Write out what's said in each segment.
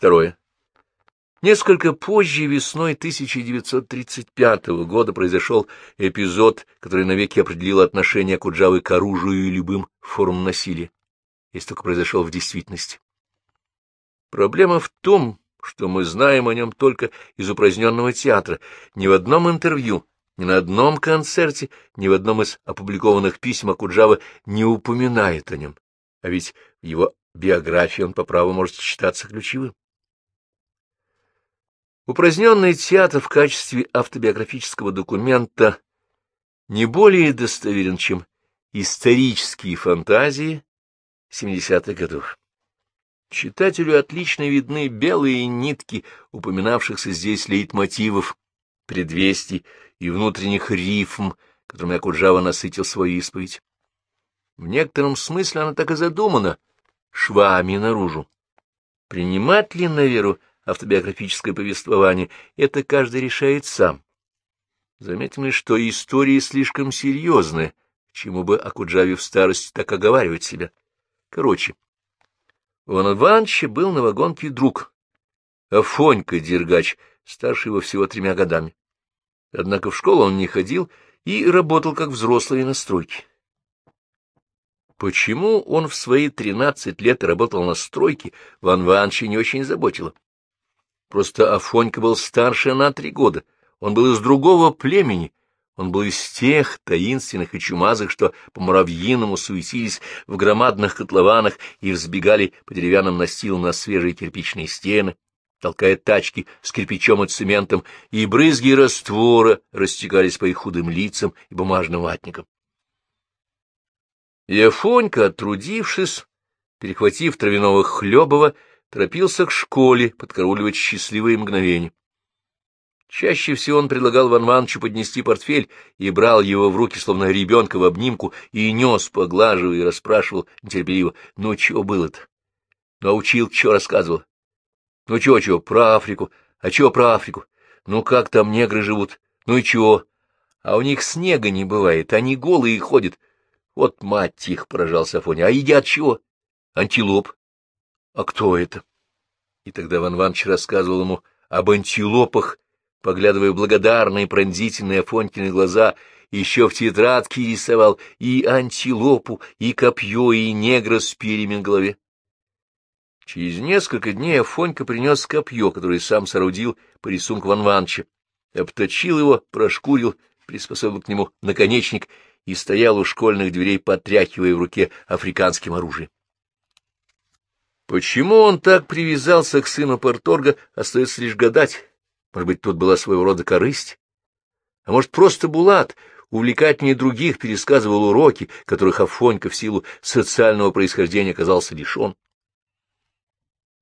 Второе. Несколько позже, весной 1935 года, произошел эпизод, который навеки определил отношение Куджавы к оружию и любым формам насилия, если только произошел в действительности. Проблема в том, что мы знаем о нем только из упраздненного театра. Ни в одном интервью, ни на одном концерте, ни в одном из опубликованных писем Акуджава не упоминает о нем. А ведь в его биографии он по праву может считаться ключевым. Упраздненный театр в качестве автобиографического документа не более достоверен, чем исторические фантазии 70-х годов. Читателю отлично видны белые нитки упоминавшихся здесь лейтмотивов, предвестий и внутренних рифм, которыми Акуджава насытил свою исповедь. В некотором смысле она так и задумана, швами наружу. Принимать ли на веру автобиографическое повествование, это каждый решает сам. Заметим ли, что история слишком серьезная, чему бы Акуджаве в старости так оговаривать себя. Короче, у Ивана Ивановича был на вагонке друг, Афонька Дергач, старше его всего тремя годами. Однако в школу он не ходил и работал как взрослый на стройке. Почему он в свои тринадцать лет работал на стройке, Ван Ивановича не очень заботило. Просто Афонька был старше на три года, он был из другого племени, он был из тех таинственных и чумазых, что по муравьиному суетились в громадных котлованах и взбегали по деревянным настилам на свежие кирпичные стены, толкая тачки с кирпичом и цементом, и брызги раствора растекались по их худым лицам и бумажным ватникам. И Афонька, отрудившись, перехватив травяного Хлебова, торопился к школе подкарауливать счастливые мгновения. Чаще всего он предлагал Ван Ванчу поднести портфель и брал его в руки, словно ребенка в обнимку, и нес, поглаживая и расспрашивал нетерпеливо, ну, чего было-то? Ну, а учил, что рассказывал? Ну, чего-чего, про Африку. А чего про Африку? Ну, как там негры живут? Ну и чего? А у них снега не бывает, они голые ходят. Вот мать их, поражался Афоня. А едят чего? Антилоп. А кто это? И тогда Ван Ванч рассказывал ему об антилопах, поглядывая в благодарные пронзительные Афонькины глаза, еще в тетрадке рисовал и антилопу, и копье, и негра с перьями на голове. Через несколько дней Афонька принес копье, которое сам соорудил по рисунку Ван Ванча, обточил его, прошкурил, приспособил к нему наконечник и стоял у школьных дверей, потряхивая в руке африканским оружием. Почему он так привязался к сыну Порторга, остается лишь гадать. Может быть, тут была своего рода корысть? А может, просто Булат, увлекательнее других, пересказывал уроки, которых Афонька в силу социального происхождения оказался лишен?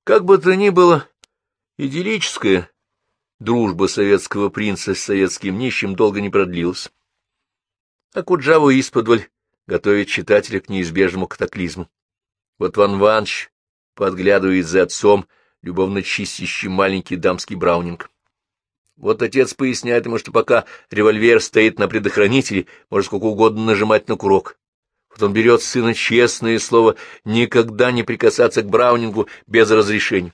Как бы то ни было, идиллическая дружба советского принца с советским нищим долго не продлилась. А Куджаву исподволь готовит читателя к неизбежному катаклизму. Вот Ван Ванч подглядывает за отцом, любовно чистящий маленький дамский браунинг. Вот отец поясняет ему, что пока револьвер стоит на предохранителе, может сколько угодно нажимать на курок. Вот он берет сына честное слово никогда не прикасаться к браунингу без разрешения.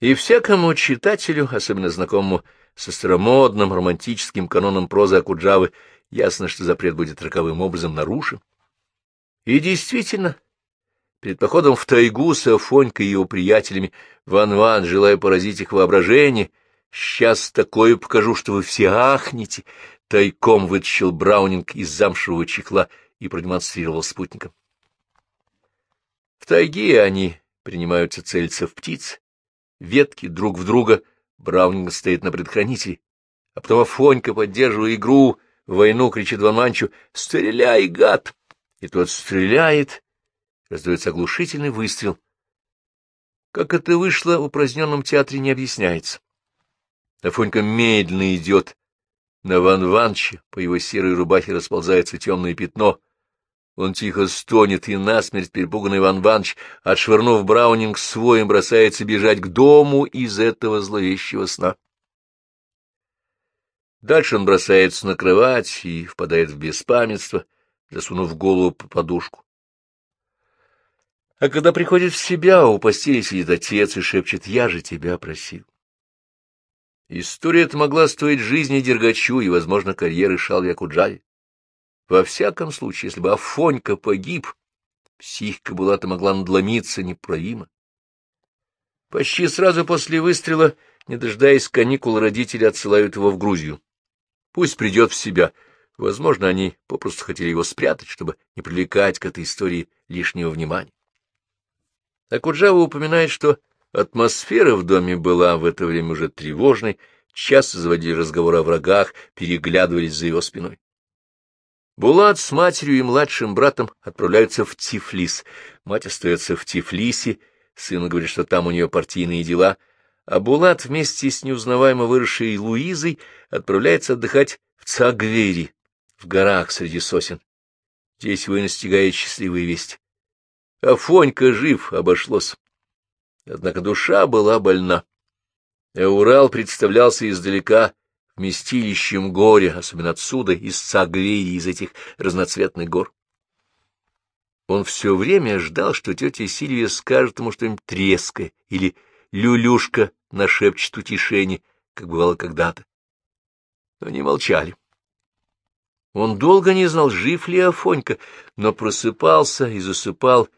И всякому читателю, особенно знакомому со старомодным романтическим каноном прозы Акуджавы, ясно, что запрет будет роковым образом нарушен. И действительно, Перед походом в тайгу с Афонькой и его приятелями Ван-Ван, желая поразить их воображение, «Сейчас такое покажу, что вы все ахнете!» Тайком вытащил Браунинг из замшевого чехла и продемонстрировал спутникам. В тайге они принимаются целиться в птиц, ветки друг в друга, Браунинг стоит на предохранителе, а потом Афонька, поддерживая игру, войну кричит Ван Манчу «Стреляй, гад!» И тот стреляет, Раздается оглушительный выстрел. Как это вышло в упраздненном театре, не объясняется. Афонька медленно идет. На Ван Ванче по его серой рубахе расползается темное пятно. Он тихо стонет, и насмерть перепуганный Ван Ванч, отшвырнув Браунинг своим, бросается бежать к дому из этого зловещего сна. Дальше он бросается на кровать и впадает в беспамятство, засунув голову под подушку. А когда приходит в себя, у постели сидит отец и шепчет «Я же тебя просил». История эта могла стоить жизни Дергачу и, возможно, карьеры Шалви Акуджави. Во всяком случае, если бы Афонька погиб, психика Булата могла надломиться неправимо. Почти сразу после выстрела, не дожидаясь каникул, родители отсылают его в Грузию. Пусть придет в себя. Возможно, они попросту хотели его спрятать, чтобы не привлекать к этой истории лишнего внимания. Акуджава упоминает, что атмосфера в доме была в это время уже тревожной, часто заводили разговоры о врагах, переглядывались за его спиной. Булат с матерью и младшим братом отправляются в Тифлис. Мать остается в Тифлисе, сын говорит, что там у нее партийные дела, а Булат вместе с неузнаваемо выросшей Луизой отправляется отдыхать в Цагвери, в горах среди сосен. Здесь его настигает счастливая весть. Афонька жив, обошлось. Однако душа была больна. А Урал представлялся издалека вместилищем горя, особенно отсюда, из Цагвеи, из этих разноцветных гор. Он все время ждал, что тетя Сильвия скажет ему что-нибудь треское или люлюшка нашепчет утешение, как бывало когда-то. Но они молчали. Он долго не знал, жив ли Афонька, но просыпался и засыпал,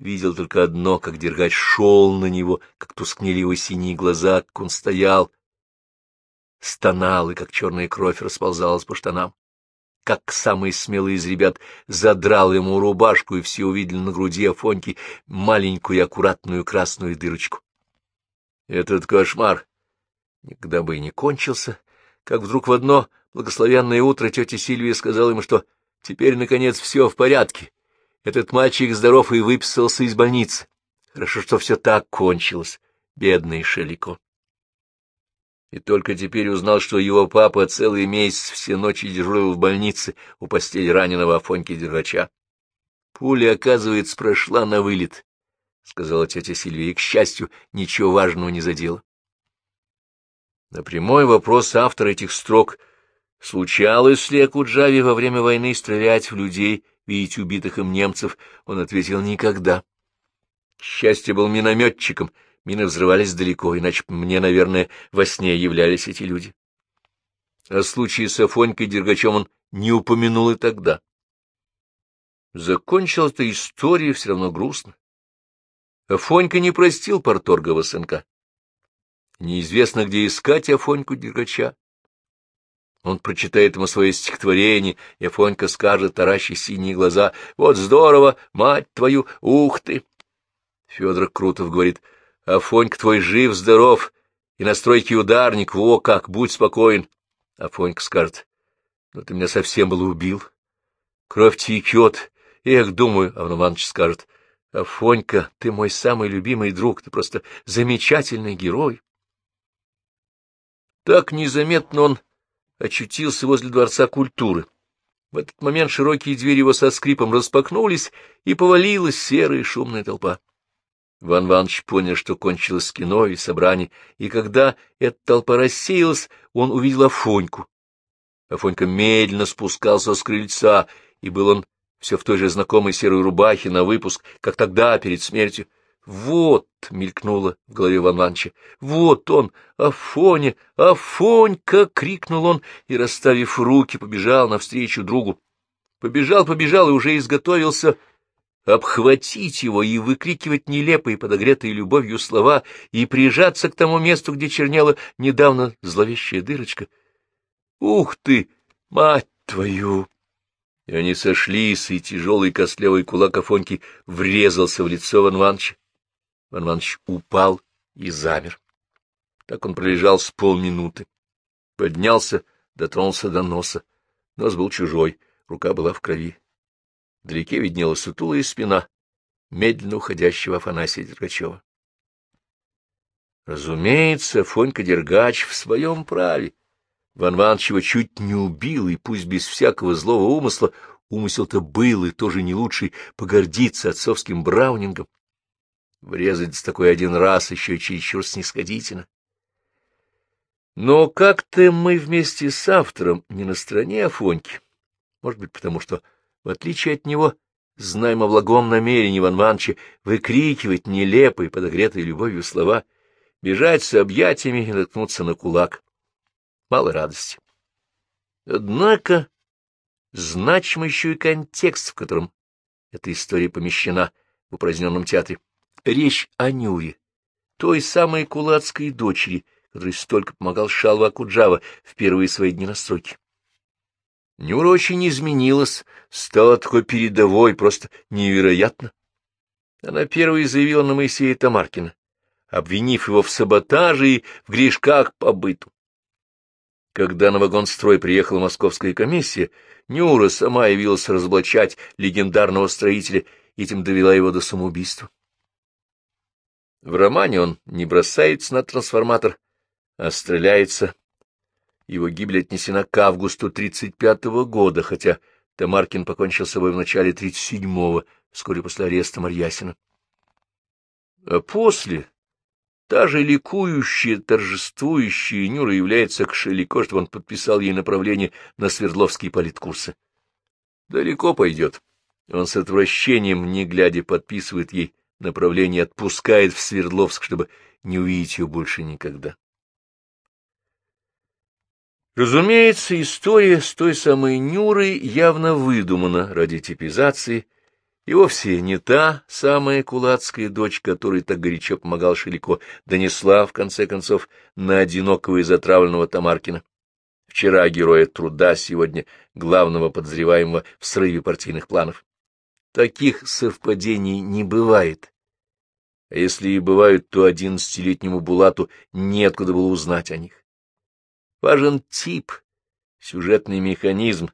видел только одно, как Дергач шел на него, как тускнели его синие глаза, как он стоял, стонал, и как черная кровь расползалась по штанам. Как самый смелый из ребят задрал ему рубашку, и все увидели на груди Афоньки маленькую аккуратную красную дырочку. Этот кошмар никогда бы и не кончился, как вдруг в одно благословенное утро тетя Сильвия сказала ему, что теперь, наконец, все в порядке, этот мальчик здоров и выписался из больницы. Хорошо, что все так кончилось, бедный Шелико. И только теперь узнал, что его папа целый месяц все ночи дежурил в больнице у постели раненого Афоньки Дергача. Пуля, оказывается, прошла на вылет, — сказала тетя Сильвия, и, к счастью, ничего важного не задела. На прямой вопрос автора этих строк, случалось ли Акуджаве во время войны стрелять в людей видеть убитых им немцев, он ответил «никогда». К счастью, был минометчиком, мины взрывались далеко, иначе мне, наверное, во сне являлись эти люди. О случае с Афонькой Дергачем он не упомянул и тогда. Закончилась эта история все равно грустно. Афонька не простил порторгова сынка. Неизвестно, где искать Афоньку Дергача. Он прочитает ему свое стихотворение, и Афонька скажет, таращи синие глаза, «Вот здорово, мать твою, ух ты!» Федор Крутов говорит, «Афонька твой жив-здоров, и на стройке ударник, во как, будь спокоен!» Афонька скажет, «Ну ты меня совсем был убил. Кровь текет, эх, думаю», а Иванович скажет, «Афонька, ты мой самый любимый друг, ты просто замечательный герой». Так незаметно он очутился возле Дворца культуры. В этот момент широкие двери его со скрипом распахнулись, и повалилась серая шумная толпа. Ван Ванович понял, что кончилось кино и собрание, и когда эта толпа рассеялась, он увидел Афоньку. Афонька медленно спускался с крыльца, и был он все в той же знакомой серой рубахе на выпуск, как тогда, перед смертью. Вот, — мелькнуло в голове Иван Ивановича, — вот он, Афоня, Афонька! — крикнул он и, расставив руки, побежал навстречу другу. Побежал, побежал и уже изготовился обхватить его и выкрикивать нелепые, подогретые любовью слова, и прижаться к тому месту, где чернела недавно зловещая дырочка. «Ух ты, мать твою!» И они сошлись, и тяжелый костлявый кулак Афоньки врезался в лицо Ван Ивановича. Иван Иванович упал и замер. Так он пролежал с полминуты. Поднялся, дотронулся до носа. Нос был чужой, рука была в крови. Вдалеке виднелась сутулая спина медленно уходящего Афанасия Дергачева. Разумеется, Фонька Дергач в своем праве. Ван Иванович чуть не убил, и пусть без всякого злого умысла, умысел-то был и тоже не лучший, погордиться отцовским браунингом. Врезать такой один раз еще чересчур снисходительно. Но как-то мы вместе с автором не на стороне Афоньки. Может быть, потому что, в отличие от него, знаем о благом намерении Иван Ивановича выкрикивать нелепые, подогретые любовью слова, бежать с объятиями и наткнуться на кулак. Мало радости. Однако значим еще и контекст, в котором эта история помещена в упраздненном театре. Речь о Нюре, той самой кулацкой дочери, которой столько помогал Шалва Акуджава в первые свои дни на стройке. Нюра очень изменилась, стала такой передовой, просто невероятно. Она первой заявила на Моисея Тамаркина, обвинив его в саботаже и в грешках по быту. Когда на вагонстрой приехала московская комиссия, Нюра сама явилась разоблачать легендарного строителя, и этим довела его до самоубийства. В романе он не бросается на трансформатор, а стреляется. Его гибель отнесена к августу 35-го года, хотя Тамаркин покончил с собой в начале 37-го, вскоре после ареста Марьясина. А после та же ликующая, торжествующая Нюра является к Шелико, что он подписал ей направление на Свердловские политкурсы. Далеко пойдет. Он с отвращением, не глядя, подписывает ей направление, отпускает в Свердловск, чтобы не увидеть ее больше никогда. Разумеется, история с той самой Нюрой явно выдумана ради типизации, и вовсе не та самая кулацкая дочь, которой так горячо помогал Шелико, донесла, в конце концов, на одинокого и затравленного Тамаркина. Вчера героя труда, сегодня главного подозреваемого в срыве партийных планов. Таких совпадений не бывает. А если и бывают, то одиннадцатилетнему Булату неоткуда было узнать о них. Важен тип, сюжетный механизм,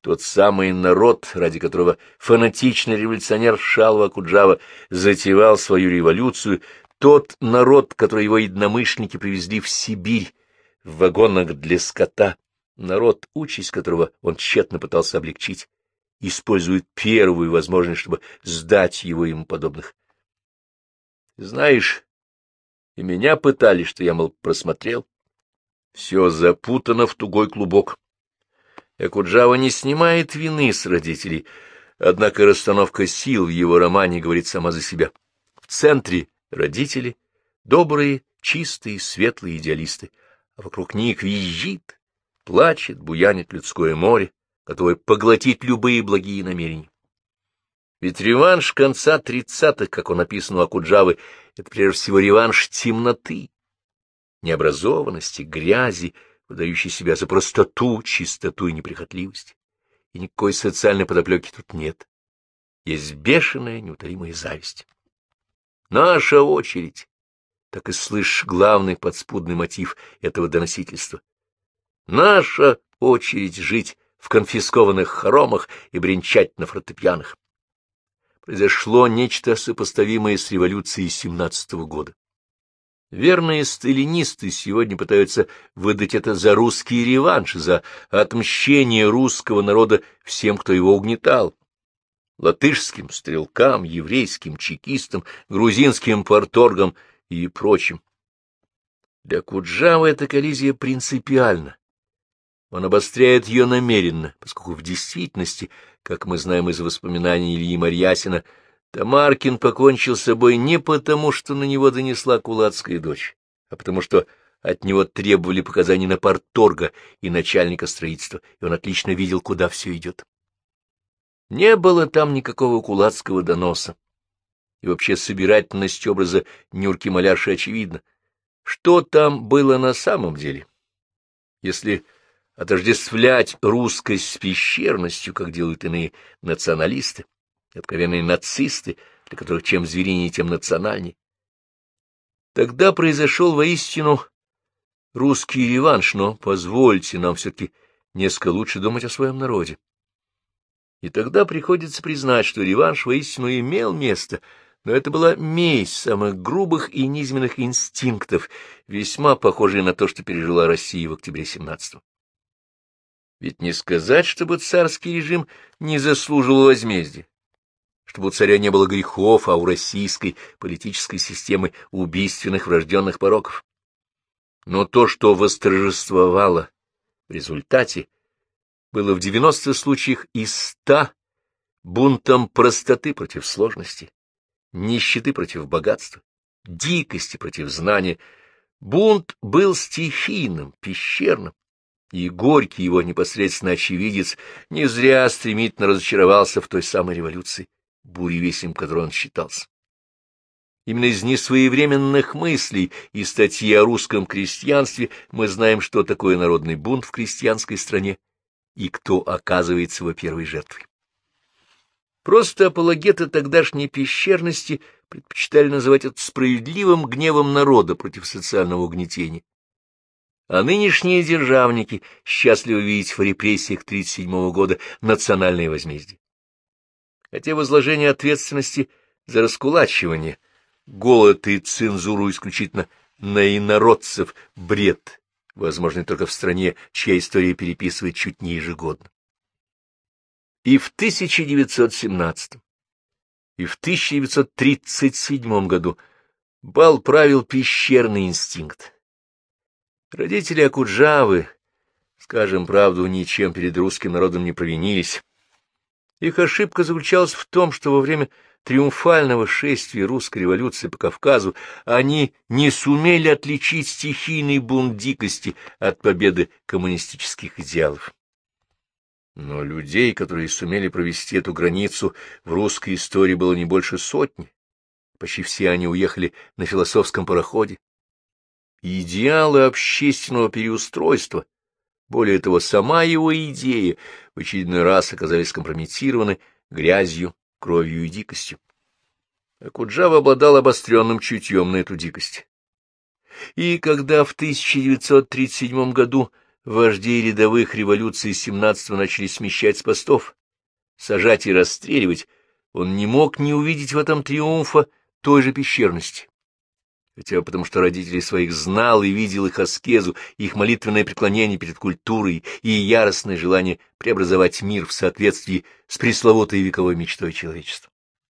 тот самый народ, ради которого фанатичный революционер Шалва Куджава затевал свою революцию, тот народ, который его единомышленники привезли в Сибирь в вагонах для скота, народ, участь которого он тщетно пытался облегчить, использует первую возможность, чтобы сдать его ему подобных. Знаешь, и меня пытали, что я, мол, просмотрел. Все запутано в тугой клубок. Экуджава не снимает вины с родителей, однако расстановка сил в его романе говорит сама за себя. В центре родители, добрые, чистые, светлые идеалисты, а вокруг них визжит, плачет, буянит людское море, готовое поглотить любые благие намерения. Ведь реванш конца тридцатых, как он написан у Акуджавы, это прежде всего реванш темноты, необразованности, грязи, выдающей себя за простоту, чистоту и неприхотливость. И никакой социальной подоплеки тут нет. Есть бешеная, неутолимая зависть. Наша очередь. Так и слышишь главный подспудный мотив этого доносительства. Наша очередь жить в конфискованных хоромах и бренчать на фортепианах. Произошло нечто сопоставимое с революцией семнадцатого года. Верные сталинисты сегодня пытаются выдать это за русский реванш, за отмщение русского народа всем, кто его угнетал. Латышским стрелкам, еврейским чекистам, грузинским порторгам и прочим. Для Куджавы эта коллизия принципиальна. Он обостряет ее намеренно, поскольку в действительности, как мы знаем из воспоминаний Ильи Марьясина, Тамаркин покончил с собой не потому, что на него донесла кулацкая дочь, а потому что от него требовали показаний на порторга и начальника строительства, и он отлично видел, куда все идет. Не было там никакого кулацкого доноса. И вообще собирательность образа Нюрки Малярши очевидна. Что там было на самом деле? Если отождествлять русскость с пещерностью, как делают иные националисты, откровенные нацисты, для которых чем зверинее, тем национальнее. Тогда произошел воистину русский реванш, но позвольте нам все-таки несколько лучше думать о своем народе. И тогда приходится признать, что реванш воистину имел место, но это была месть самых грубых и низменных инстинктов, весьма похожая на то, что пережила Россия в октябре 17-го. Ведь не сказать, чтобы царский режим не заслужил возмездия чтобы у царя не было грехов, а у российской политической системы убийственных врожденных пороков. Но то, что восторжествовало в результате, было в 90 случаях из 100 бунтом простоты против сложности, нищеты против богатства, дикости против знания. Бунт был стихийным, пещерным, и Горький, его непосредственно очевидец, не зря стремительно разочаровался в той самой революции, буревесем которой он считался. Именно из несвоевременных мыслей и статьи о русском крестьянстве мы знаем, что такое народный бунт в крестьянской стране и кто оказывается его первой жертвой. Просто апологеты тогдашней пещерности предпочитали называть это справедливым гневом народа против социального угнетения. А нынешние державники счастливы видеть в репрессиях 1937 года национальное возмездие. Хотя возложение ответственности за раскулачивание – голод и цензуру исключительно на инородцев, бред, возможный только в стране, чья история переписывает чуть не ежегодно. И в 1917 и в 1937 году бал правил пещерный инстинкт. Родители Акуджавы, скажем правду, ничем перед русским народом не провинились. Их ошибка заключалась в том, что во время триумфального шествия русской революции по Кавказу они не сумели отличить стихийный бунт дикости от победы коммунистических идеалов. Но людей, которые сумели провести эту границу, в русской истории было не больше сотни. Почти все они уехали на философском пароходе. Идеалы общественного переустройства, более того, сама его идея в очередной раз оказались компрометированы грязью кровью и дикостью. Акуджава обладал обостренным чутьем на эту дикость. И когда в 1937 году вожди рядовых революций 17-го начали смещать с постов, сажать и расстреливать, он не мог не увидеть в этом триумфа той же пещерности. Хотя потому что родителей своих знал и видел их аскезу, их молитвенное преклонение перед культурой и яростное желание преобразовать мир в соответствии с пресловутой вековой мечтой человечества.